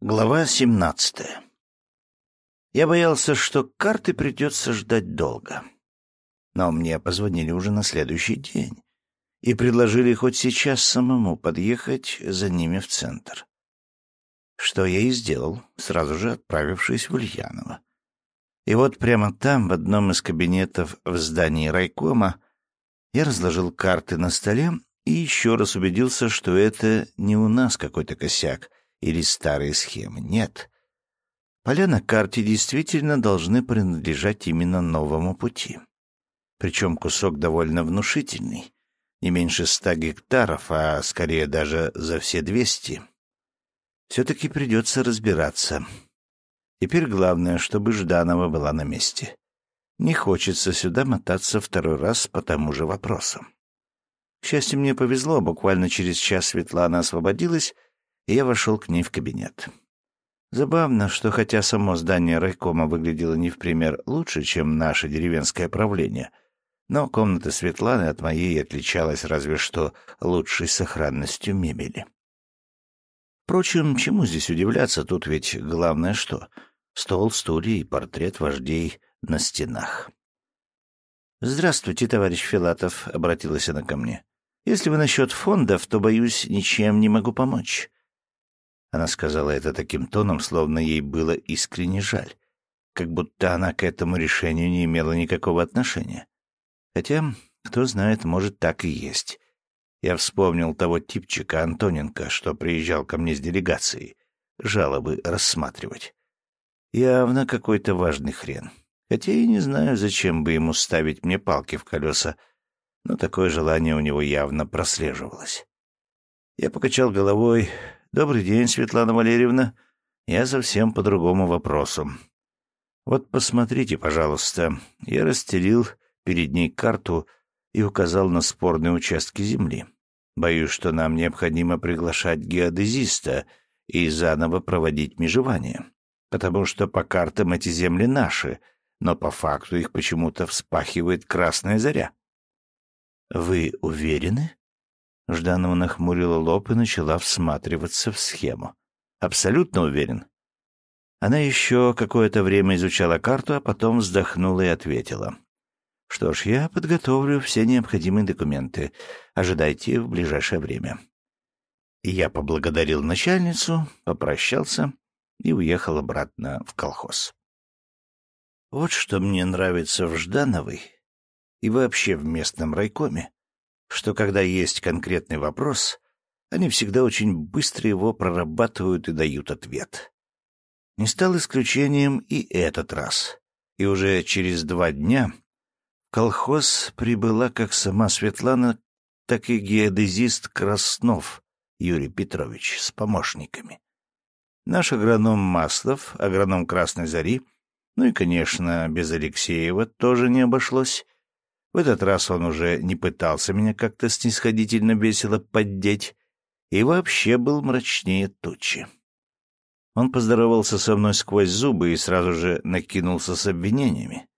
Глава семнадцатая. Я боялся, что карты придется ждать долго. Но мне позвонили уже на следующий день и предложили хоть сейчас самому подъехать за ними в центр. Что я и сделал, сразу же отправившись в Ульяново. И вот прямо там, в одном из кабинетов в здании райкома, я разложил карты на столе и еще раз убедился, что это не у нас какой-то косяк — или старые схемы. Нет. Поля на карте действительно должны принадлежать именно новому пути. Причем кусок довольно внушительный. Не меньше ста гектаров, а скорее даже за все двести. Все-таки придется разбираться. Теперь главное, чтобы Жданова была на месте. Не хочется сюда мотаться второй раз по тому же вопросу. К счастью, мне повезло, буквально через час Светлана освободилась, и я вошел к ней в кабинет. Забавно, что хотя само здание райкома выглядело не в пример лучше, чем наше деревенское правление, но комната Светланы от моей отличалась разве что лучшей сохранностью мебели. Впрочем, чему здесь удивляться, тут ведь главное что? Стол, стулья и портрет вождей на стенах. «Здравствуйте, товарищ Филатов», — обратилась она ко мне. «Если вы насчет фондов, то, боюсь, ничем не могу помочь. Она сказала это таким тоном, словно ей было искренне жаль, как будто она к этому решению не имела никакого отношения. Хотя, кто знает, может, так и есть. Я вспомнил того типчика Антоненко, что приезжал ко мне с делегацией, жалобы рассматривать. Явно какой-то важный хрен. Хотя и не знаю, зачем бы ему ставить мне палки в колеса, но такое желание у него явно прослеживалось. Я покачал головой, «Добрый день, Светлана Валерьевна. Я совсем по другому вопросу. Вот посмотрите, пожалуйста». Я расстелил перед ней карту и указал на спорные участки земли. Боюсь, что нам необходимо приглашать геодезиста и заново проводить межевание, потому что по картам эти земли наши, но по факту их почему-то вспахивает красная заря. «Вы уверены?» Жданова нахмурила лоб и начала всматриваться в схему. «Абсолютно уверен». Она еще какое-то время изучала карту, а потом вздохнула и ответила. «Что ж, я подготовлю все необходимые документы. Ожидайте в ближайшее время». Я поблагодарил начальницу, попрощался и уехал обратно в колхоз. Вот что мне нравится в Ждановой и вообще в местном райкоме что когда есть конкретный вопрос, они всегда очень быстро его прорабатывают и дают ответ. Не стал исключением и этот раз. И уже через два дня колхоз прибыла как сама Светлана, так и геодезист Краснов Юрий Петрович с помощниками. Наш агроном Маслов, агроном Красной Зари, ну и, конечно, без Алексеева тоже не обошлось — в этот раз он уже не пытался меня как-то снисходительно весело поддеть и вообще был мрачнее тучи. Он поздоровался со мной сквозь зубы и сразу же накинулся с обвинениями.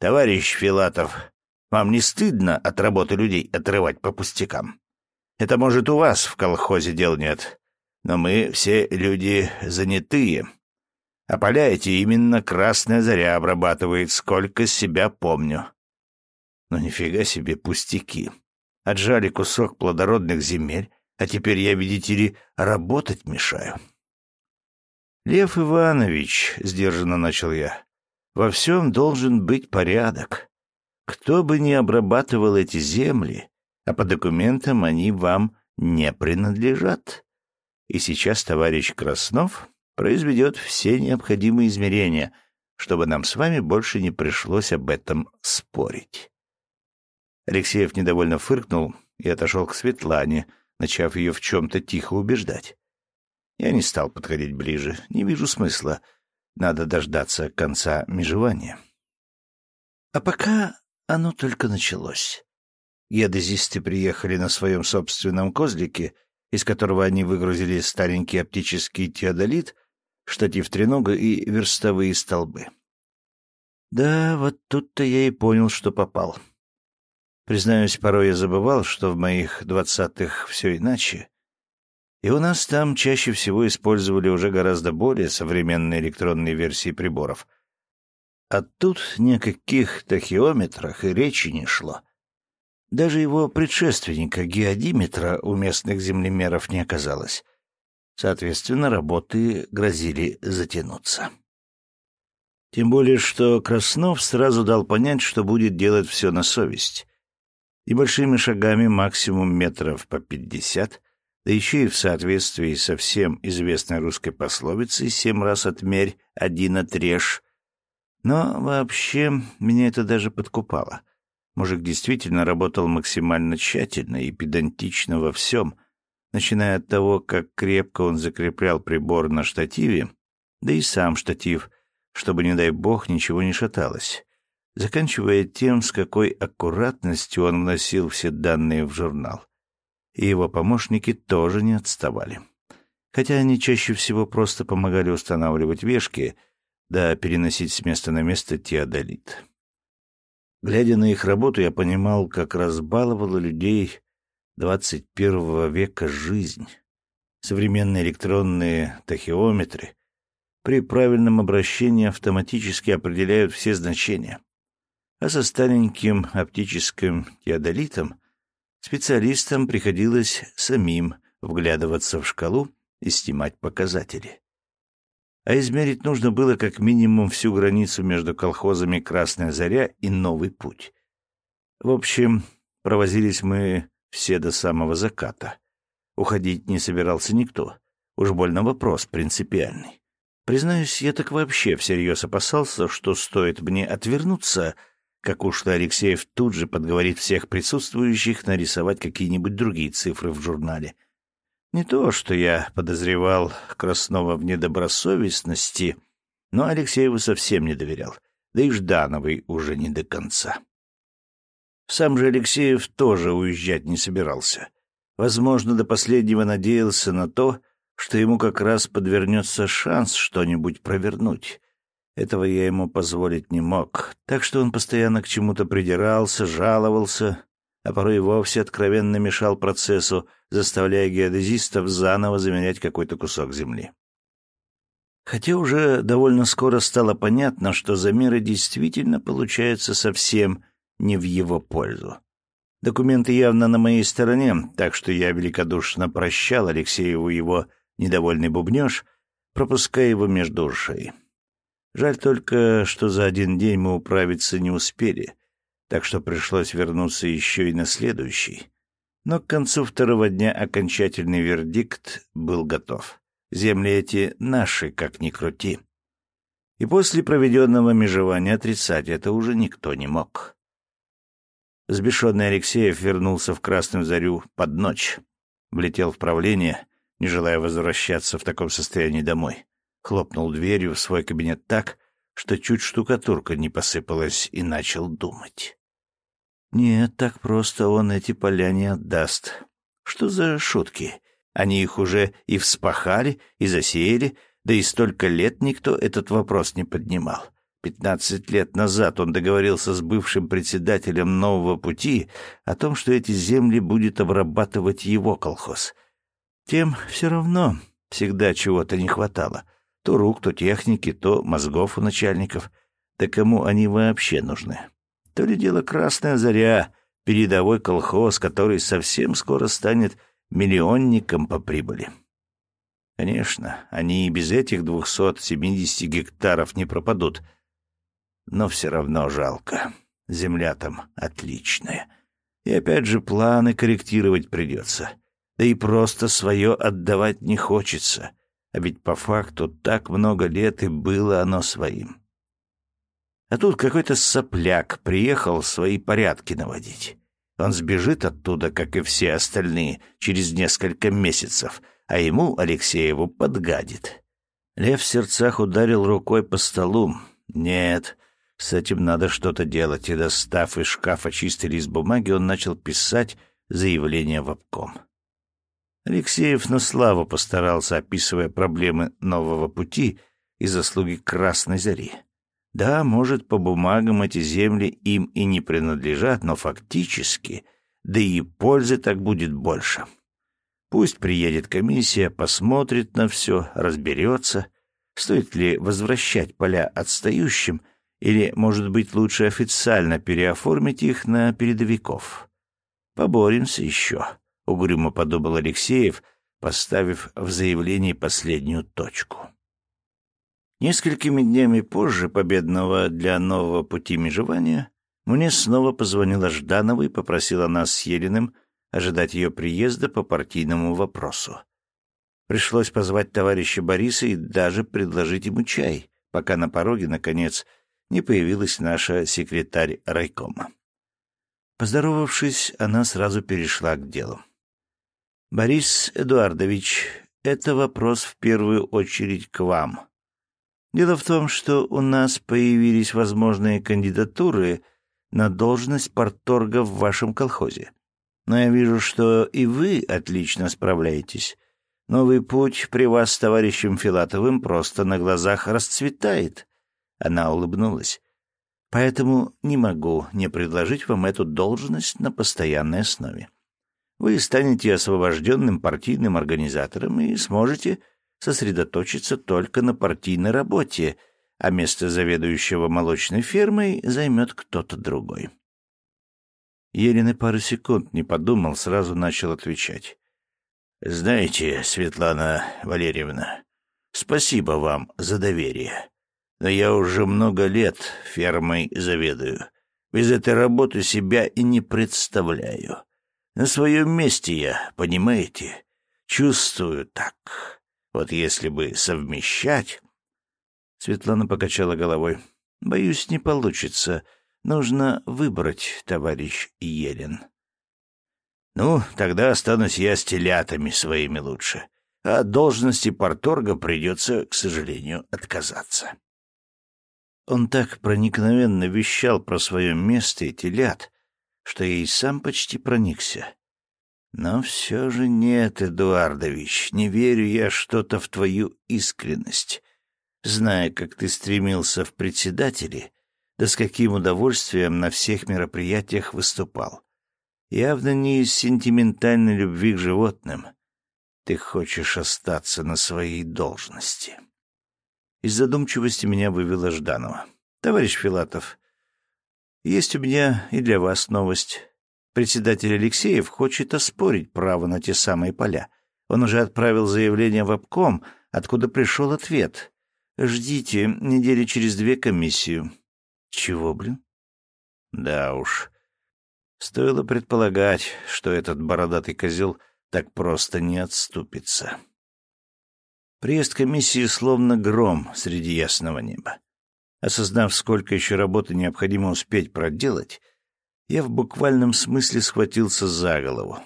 «Товарищ Филатов, вам не стыдно от работы людей отрывать по пустякам? Это, может, у вас в колхозе дел нет, но мы все люди занятые. А поля эти именно Красная Заря обрабатывает, сколько себя помню. Но нифига себе пустяки. Отжали кусок плодородных земель, а теперь я, видите ли, работать мешаю. «Лев Иванович», — сдержанно начал я, — «во всем должен быть порядок. Кто бы ни обрабатывал эти земли, а по документам они вам не принадлежат. И сейчас товарищ Краснов произведет все необходимые измерения, чтобы нам с вами больше не пришлось об этом спорить. Алексеев недовольно фыркнул и отошел к Светлане, начав ее в чем-то тихо убеждать. Я не стал подходить ближе, не вижу смысла. Надо дождаться конца межевания. А пока оно только началось. Геодезисты приехали на своем собственном козлике, из которого они выгрузили старенький оптический теодолит, штатив тренога и верстовые столбы. Да, вот тут-то я и понял, что попал. Признаюсь, порой я забывал, что в моих двадцатых все иначе. И у нас там чаще всего использовали уже гораздо более современные электронные версии приборов. А тут ни о каких тахиометрах и речи не шло. Даже его предшественника, геодиметра, у местных землемеров не оказалось. Соответственно, работы грозили затянуться. Тем более, что Краснов сразу дал понять, что будет делать все на совесть. И большими шагами, максимум метров по пятьдесят, да еще и в соответствии со всем известной русской пословицей «семь раз отмерь, один отрежь». Но вообще меня это даже подкупало. Мужик действительно работал максимально тщательно и педантично во всем, начиная от того, как крепко он закреплял прибор на штативе, да и сам штатив, чтобы, не дай бог, ничего не шаталось, заканчивая тем, с какой аккуратностью он вносил все данные в журнал и его помощники тоже не отставали. Хотя они чаще всего просто помогали устанавливать вешки, да переносить с места на место теодолит. Глядя на их работу, я понимал, как разбаловала людей двадцать первого века жизнь. Современные электронные тахиометры при правильном обращении автоматически определяют все значения. А со стареньким оптическим теодолитом Специалистам приходилось самим вглядываться в шкалу и снимать показатели. А измерить нужно было как минимум всю границу между колхозами «Красная заря» и «Новый путь». В общем, провозились мы все до самого заката. Уходить не собирался никто. Уж больно вопрос принципиальный. Признаюсь, я так вообще всерьез опасался, что стоит мне отвернуться — как уж Алексеев тут же подговорит всех присутствующих нарисовать какие-нибудь другие цифры в журнале. Не то, что я подозревал Краснова в недобросовестности, но Алексееву совсем не доверял, да и Ждановой уже не до конца. Сам же Алексеев тоже уезжать не собирался. Возможно, до последнего надеялся на то, что ему как раз подвернется шанс что-нибудь провернуть. Этого я ему позволить не мог, так что он постоянно к чему-то придирался, жаловался, а порой вовсе откровенно мешал процессу, заставляя геодезистов заново замерять какой-то кусок земли. Хотя уже довольно скоро стало понятно, что замеры действительно получаются совсем не в его пользу. Документы явно на моей стороне, так что я великодушно прощал Алексееву его недовольный бубнеж, пропуская его между ушей. Жаль только, что за один день мы управиться не успели, так что пришлось вернуться еще и на следующий. Но к концу второго дня окончательный вердикт был готов. Земли эти наши, как ни крути. И после проведенного межевания отрицать это уже никто не мог. Сбешенный Алексеев вернулся в Красную Зарю под ночь. Влетел в правление, не желая возвращаться в таком состоянии домой хлопнул дверью в свой кабинет так, что чуть штукатурка не посыпалась, и начал думать. Нет, так просто он эти поля не отдаст. Что за шутки? Они их уже и вспахали, и засеяли, да и столько лет никто этот вопрос не поднимал. Пятнадцать лет назад он договорился с бывшим председателем «Нового пути» о том, что эти земли будет обрабатывать его колхоз. Тем все равно всегда чего-то не хватало — то рук, то техники, то мозгов у начальников. Да кому они вообще нужны? То ли дело Красная Заря, передовой колхоз, который совсем скоро станет миллионником по прибыли. Конечно, они и без этих двухсот семидесяти гектаров не пропадут. Но все равно жалко. Земля там отличная. И опять же планы корректировать придется. Да и просто свое отдавать не хочется. А ведь по факту так много лет и было оно своим. А тут какой-то сопляк приехал свои порядки наводить. Он сбежит оттуда, как и все остальные, через несколько месяцев, а ему, Алексееву, подгадит. Лев в сердцах ударил рукой по столу. Нет, с этим надо что-то делать, и, достав из шкафа чистый лист бумаги, он начал писать заявление в обком. Алексеев на славу постарался, описывая проблемы нового пути и заслуги Красной Зари. Да, может, по бумагам эти земли им и не принадлежат, но фактически, да и пользы так будет больше. Пусть приедет комиссия, посмотрит на все, разберется, стоит ли возвращать поля отстающим, или, может быть, лучше официально переоформить их на передовиков. Поборемся еще, — угрюмо подумал Алексеев, поставив в заявлении последнюю точку. Несколькими днями позже победного для нового пути межевания мне снова позвонила Жданова и попросила нас с Ериным ожидать ее приезда по партийному вопросу. Пришлось позвать товарища Бориса и даже предложить ему чай, пока на пороге, наконец, не появилась наша секретарь райкома. Поздоровавшись, она сразу перешла к делу. «Борис Эдуардович, это вопрос в первую очередь к вам. Дело в том, что у нас появились возможные кандидатуры на должность порторга в вашем колхозе. Но я вижу, что и вы отлично справляетесь. Новый путь при вас с товарищем Филатовым просто на глазах расцветает. Она улыбнулась. Поэтому не могу не предложить вам эту должность на постоянной основе. Вы станете освобожденным партийным организатором и сможете сосредоточиться только на партийной работе, а место заведующего молочной фермой займет кто-то другой. Елена пару секунд не подумал, сразу начал отвечать. «Знаете, Светлана Валерьевна, спасибо вам за доверие. Но я уже много лет фермой заведую. Без этой работы себя и не представляю. На своем месте я, понимаете, чувствую так. Вот если бы совмещать...» Светлана покачала головой. «Боюсь, не получится. Нужно выбрать, товарищ Елен». «Ну, тогда останусь я с телятами своими лучше. А от должности порторга придется, к сожалению, отказаться». Он так проникновенно вещал про свое место и телят, что я и сам почти проникся. Но все же нет, Эдуардович, не верю я что-то в твою искренность. Зная, как ты стремился в председатели, да с каким удовольствием на всех мероприятиях выступал. Явно не из сентиментальной любви к животным. Ты хочешь остаться на своей должности. Из задумчивости меня вывела Жданова. «Товарищ Филатов, есть у меня и для вас новость. Председатель Алексеев хочет оспорить право на те самые поля. Он уже отправил заявление в обком, откуда пришел ответ. Ждите недели через две комиссию. Чего, блин? Да уж. Стоило предполагать, что этот бородатый козел так просто не отступится. Приезд комиссии словно гром среди ясного неба. Осознав, сколько еще работы необходимо успеть проделать, я в буквальном смысле схватился за голову.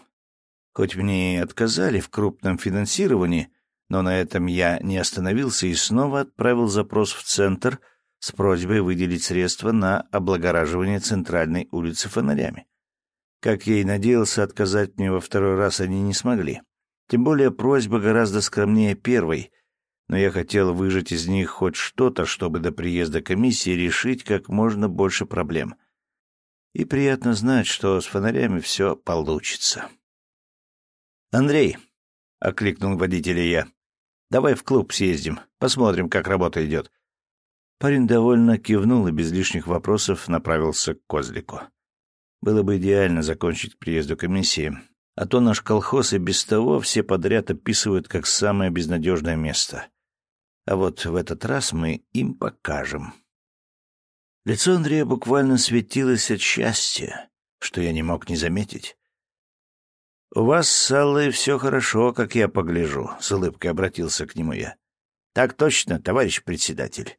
Хоть мне и отказали в крупном финансировании, но на этом я не остановился и снова отправил запрос в центр с просьбой выделить средства на облагораживание центральной улицы фонарями. Как я и надеялся, отказать мне во второй раз они не смогли. Тем более просьба гораздо скромнее первой, но я хотел выжать из них хоть что-то, чтобы до приезда комиссии решить как можно больше проблем — и приятно знать, что с фонарями все получится. «Андрей», — окликнул водителя я, — «давай в клуб съездим, посмотрим, как работа идет». Парень довольно кивнул и без лишних вопросов направился к козлику. Было бы идеально закончить к приезду комиссии, а то наш колхоз и без того все подряд описывают как самое безнадежное место. А вот в этот раз мы им покажем. Лицо Андрея буквально светилось от счастья, что я не мог не заметить. «У вас с Аллой все хорошо, как я погляжу», — с улыбкой обратился к нему я. «Так точно, товарищ председатель».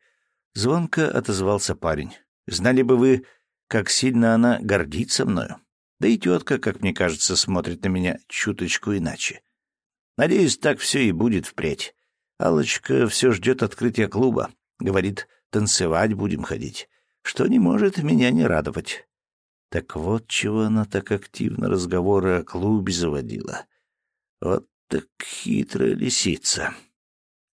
Звонко отозвался парень. «Знали бы вы, как сильно она гордится мною. Да и тетка, как мне кажется, смотрит на меня чуточку иначе. Надеюсь, так все и будет впредь. Аллочка все ждет открытия клуба. Говорит, танцевать будем ходить что не может меня не радовать. Так вот чего она так активно разговоры о клубе заводила. Вот так хитрая лисица.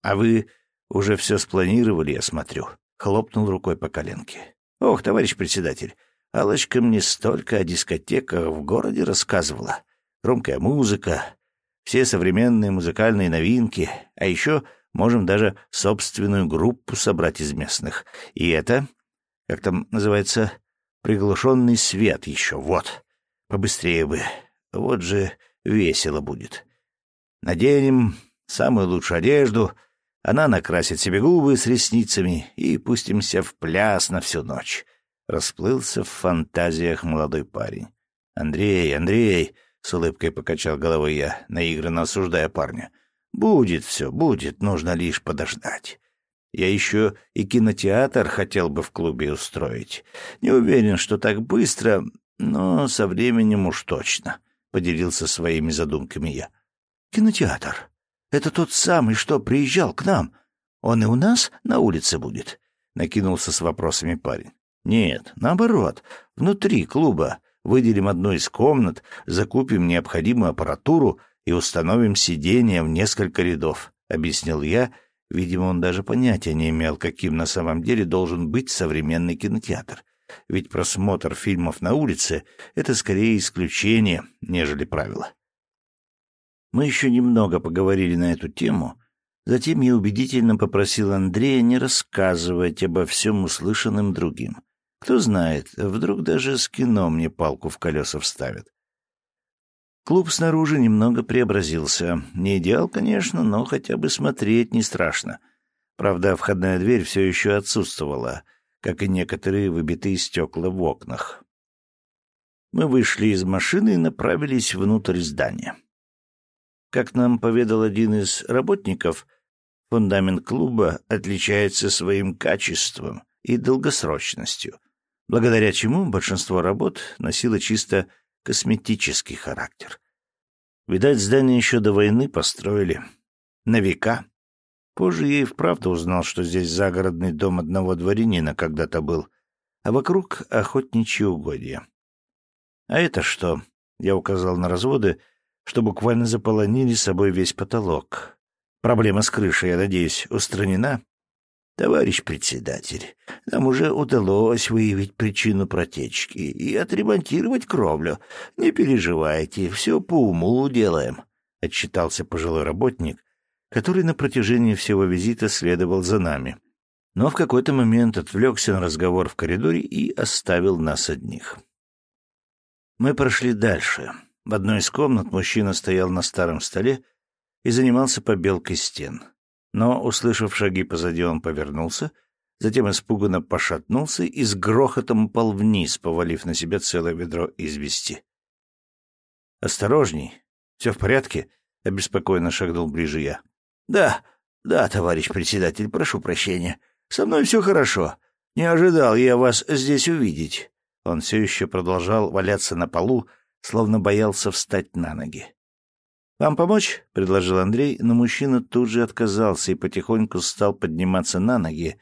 А вы уже все спланировали, я смотрю. Хлопнул рукой по коленке. Ох, товарищ председатель, Алочка мне столько о дискотеках в городе рассказывала. Громкая музыка. все современные музыкальные новинки, а еще можем даже собственную группу собрать из местных. И это, как там называется, приглушенный свет еще, вот. Побыстрее бы. Вот же весело будет. Наденем самую лучшую одежду, она накрасит себе губы с ресницами и пустимся в пляс на всю ночь. Расплылся в фантазиях молодой парень. «Андрей, Андрей!» — с улыбкой покачал головой я, наигранно осуждая парня. «Будет все, будет, нужно лишь подождать. Я еще и кинотеатр хотел бы в клубе устроить. Не уверен, что так быстро, но со временем уж точно», — поделился своими задумками я. «Кинотеатр? Это тот самый, что приезжал к нам. Он и у нас на улице будет?» — накинулся с вопросами парень. «Нет, наоборот, внутри клуба. Выделим одну из комнат, закупим необходимую аппаратуру и установим сиденья в несколько рядов», — объяснил я. Видимо, он даже понятия не имел, каким на самом деле должен быть современный кинотеатр. Ведь просмотр фильмов на улице — это скорее исключение, нежели правило. Мы еще немного поговорили на эту тему, затем я убедительно попросил Андрея не рассказывать обо всем услышанным другим. Кто знает, вдруг даже с кино мне палку в колеса вставят. Клуб снаружи немного преобразился. Не идеал, конечно, но хотя бы смотреть не страшно. Правда, входная дверь все еще отсутствовала, как и некоторые выбитые стекла в окнах. Мы вышли из машины и направились внутрь здания. Как нам поведал один из работников, фундамент клуба отличается своим качеством и долгосрочностью, благодаря чему большинство работ носило чисто косметический характер. Видать, здание еще до войны построили. На века. Позже я и вправду узнал, что здесь загородный дом одного дворянина когда-то был, а вокруг охотничьи угодья. А это что? Я указал на разводы, что буквально заполонили собой весь потолок. Проблема с крышей, я надеюсь, устранена? Товарищ председатель, нам уже удалось выявить причину протечки и отремонтировать кровлю. Не переживайте, все по уму делаем, — отчитался пожилой работник, который на протяжении всего визита следовал за нами. Но в какой-то момент отвлекся на разговор в коридоре и оставил нас одних. Мы прошли дальше. В одной из комнат мужчина стоял на старом столе и занимался побелкой стен. Но, услышав шаги позади, он повернулся, затем испуганно пошатнулся и с грохотом упал вниз, повалив на себя целое ведро извести. «Осторожней! Все в порядке?» — обеспокоенно шагнул ближе я. «Да, да, товарищ председатель, прошу прощения. Со мной все хорошо. Не ожидал я вас здесь увидеть». Он все еще продолжал валяться на полу, словно боялся встать на ноги. «Вам помочь?» — предложил Андрей, но мужчина тут же отказался и потихоньку стал подниматься на ноги,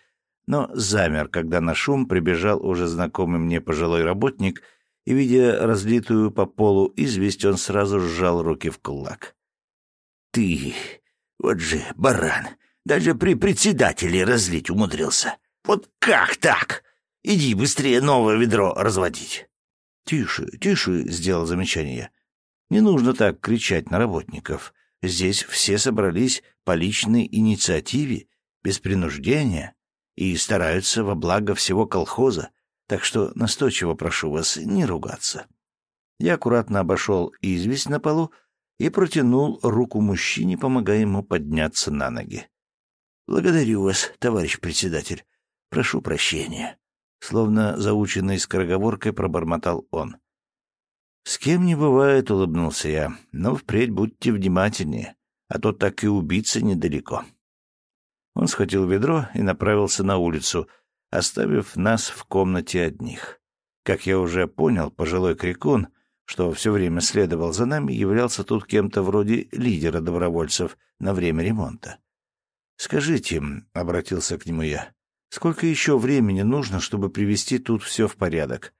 но замер, когда на шум прибежал уже знакомый мне пожилой работник, и, видя разлитую по полу известь, он сразу сжал руки в кулак. «Ты, вот же баран, даже при председателе разлить умудрился. Вот как так? Иди быстрее новое ведро разводить». «Тише, тише», — сделал замечание. «Не нужно так кричать на работников. Здесь все собрались по личной инициативе, без принуждения, и стараются во благо всего колхоза, так что настойчиво прошу вас не ругаться». Я аккуратно обошел известь на полу и протянул руку мужчине, помогая ему подняться на ноги. «Благодарю вас, товарищ председатель. Прошу прощения». Словно заученной скороговоркой пробормотал он. «С кем не бывает», — улыбнулся я, — «но впредь будьте внимательнее, а то так и убиться недалеко». Он схватил ведро и направился на улицу, оставив нас в комнате одних. Как я уже понял, пожилой крикун, что все время следовал за нами, являлся тут кем-то вроде лидера добровольцев на время ремонта. «Скажите», — обратился к нему я, Сколько еще времени нужно, чтобы привести тут все в порядок?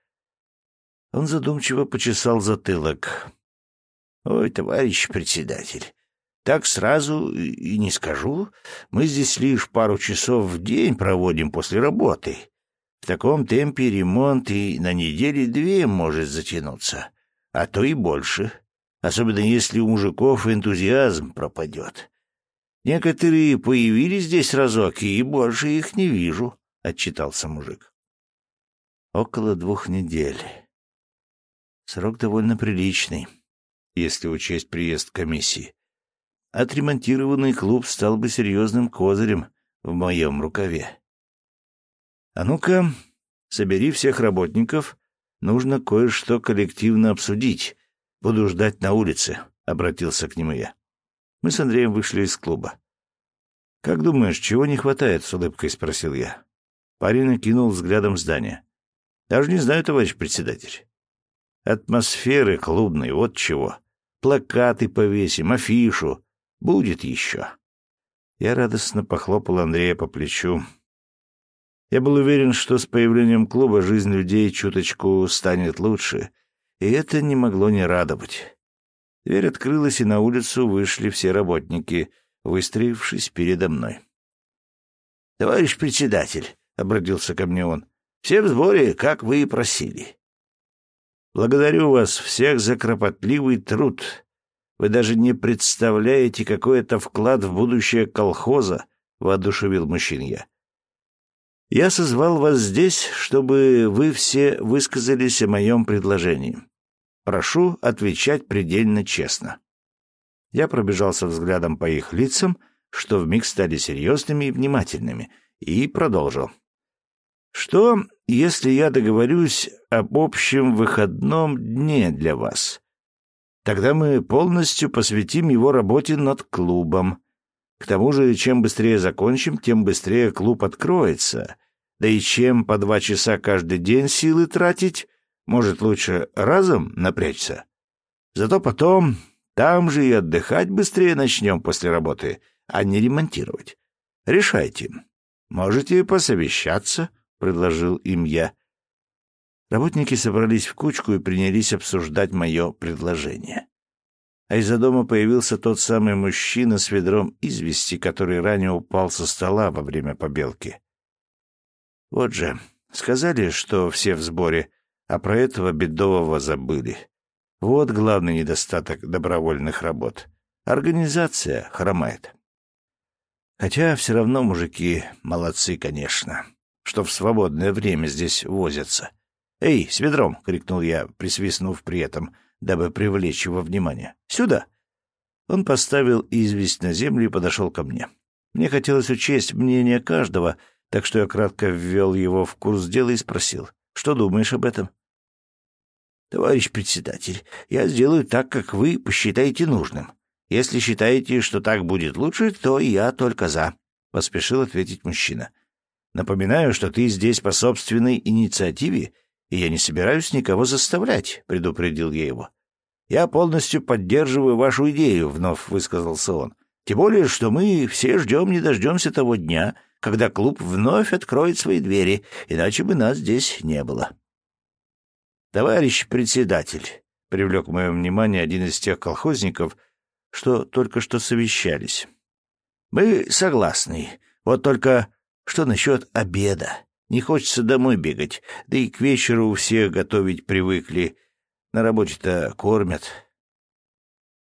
Он задумчиво почесал затылок. Ой, товарищ председатель, так сразу и не скажу. Мы здесь лишь пару часов в день проводим после работы. В таком темпе ремонт и на недели две может затянуться, а то и больше. особенно если у мужиков энтузиазм пропадет. Некоторые появились здесь разок, и больше их не вижу, — отчитался мужик. Около двух недель. Срок довольно приличный, если учесть приезд комиссии. Отремонтированный клуб стал бы серьезным козырем в моем рукаве. А ну-ка, собери всех работников, нужно кое-что коллективно обсудить. Буду ждать на улице, — обратился к нему я. Мы с Андреем вышли из клуба. «Как думаешь, чего не хватает?» — с улыбкой спросил я. Парень накинул взглядом здание. «Даже не знаю, товарищ председатель. Атмосферы клубной, вот чего. Плакаты повесим, афишу. Будет еще». Я радостно похлопал Андрея по плечу. Я был уверен, что с появлением клуба жизнь людей чуточку станет лучше, и это не могло не радовать. Дверь открылась, и на улицу вышли все работники, выстроившись передо мной. — Товарищ председатель, — обратился ко мне он, — все в сборе, как вы и просили. Благодарю вас всех за кропотливый труд. Вы даже не представляете, какой это вклад в будущее колхоза, — воодушевил мужчин я. Я созвал вас здесь, чтобы вы все высказались о моем предложении. Прошу отвечать предельно честно. Я пробежался взглядом по их лицам, что вмиг стали серьезными и внимательными, и продолжил. Что, если я договорюсь об общем выходном дне для вас? Тогда мы полностью посвятим его работе над клубом. К тому же, чем быстрее закончим, тем быстрее клуб откроется. Да и чем по два часа каждый день силы тратить, может, лучше разом напрячься? Зато потом там же и отдыхать быстрее начнем после работы, а не ремонтировать. Решайте. Можете посовещаться —— предложил им я. Работники собрались в кучку и принялись обсуждать мое предложение. А из-за дома появился тот самый мужчина с ведром извести, который ранее упал со стола во время побелки. Вот же, сказали, что все в сборе, а про этого бедового забыли. Вот главный недостаток добровольных работ. Организация хромает. Хотя все равно мужики молодцы, конечно что в свободное время здесь возятся. «Эй, с ведром!» — крикнул я, присвистнув при этом, дабы привлечь его внимание. «Сюда!» Он поставил известь на землю и подошел ко мне. Мне хотелось учесть мнение каждого, так что я кратко ввел его в курс дела и спросил, «Что думаешь об этом?» «Товарищ председатель, я сделаю так, как вы посчитаете нужным. Если считаете, что так будет лучше, то я только за», — поспешил ответить мужчина. Напоминаю, что ты здесь по собственной инициативе, и я не собираюсь никого заставлять, — предупредил я его. — Я полностью поддерживаю вашу идею, — вновь высказался он. Тем более, что мы все ждем не дождемся того дня, когда клуб вновь откроет свои двери, иначе бы нас здесь не было. — Товарищ председатель, — привлек мое внимание один из тех колхозников, что только что совещались. — Мы согласны. Вот только что насчет обеда? Не хочется домой бегать, да и к вечеру все готовить привыкли. На работе-то кормят.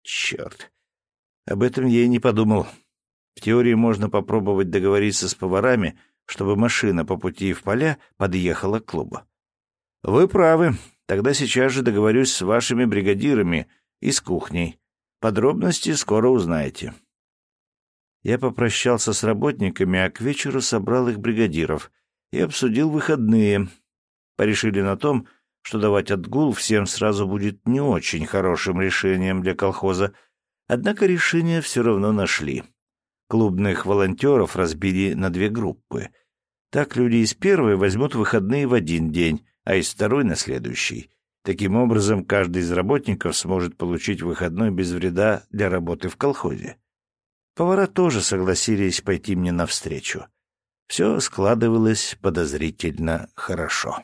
Черт. Об этом я и не подумал. В теории можно попробовать договориться с поварами, чтобы машина по пути в поля подъехала к клубу. Вы правы. Тогда сейчас же договорюсь с вашими бригадирами и с кухней. Подробности скоро узнаете. Я попрощался с работниками, а к вечеру собрал их бригадиров и обсудил выходные. Порешили на том, что давать отгул всем сразу будет не очень хорошим решением для колхоза, однако решение все равно нашли. Клубных волонтеров разбили на две группы. Так люди из первой возьмут выходные в один день, а из второй — на следующий. Таким образом, каждый из работников сможет получить выходной без вреда для работы в колхозе. Повара тоже согласились пойти мне навстречу. Все складывалось подозрительно хорошо.